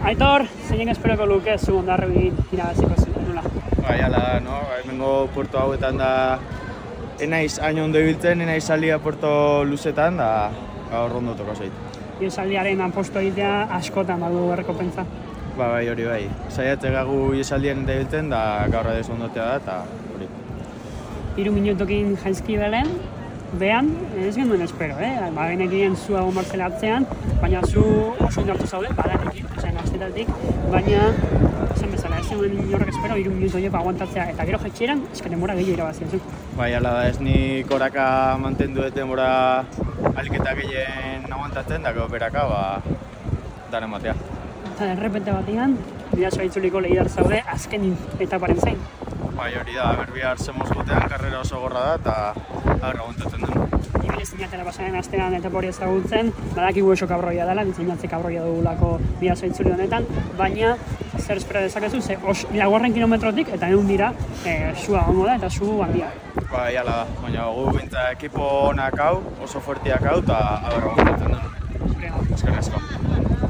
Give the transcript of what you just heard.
Aitor, zein esperoko luke zu ondarri irabaziko nola? Bai, ala da, no? Hemengo puerto hauetan da enaiz hain ondo ibiltzen, enaiz salia puerto luzetan, da gaur ondo toko zait. Iesaldiaren aposto egitea askotan badu errekopentza. Ba, bai, hori bai. Zaiatze gagu iesaldien da ibiltzen, da gaur adez ondotea da, eta hori. Hiru minutokin jaizki belen, behan, ez genuen espero, eh? Ba, genekien zu hau martzelatzean, baina zu oso indartu zaude, badanekin, zen aztetatik, baina zen bezala, ez genuen inorrek espero, hiru minuto jo aguantatzea, eta gero jaitxeran, esken demora gehiago irabazia zu. Bai, ala da, ez ni koraka mantendu dut denbora aliketa gehien aguantatzen, da gero beraka, ba, daren batea. Eta errepente batean, bidazoa itzuliko lehidar zaude, azken etaparen zain. Bai, hori da, berbihar zemoz botean, karrera oso gorra da, eta aurra aguantatzen den. Ibile zinatela pasaren astean eta hori ezagutzen, badakigu oso kabroia dela, diseinatze kabroia dugulako bidazo itzuli honetan, baina zer espero dezakezu, ze os, laguarren kilometrotik eta egun dira e, sua gongo da eta su handia. Bai, ala da, baina gu bintza ekipo onak hau, oso fuertiak hau, eta aurra aguantatzen den.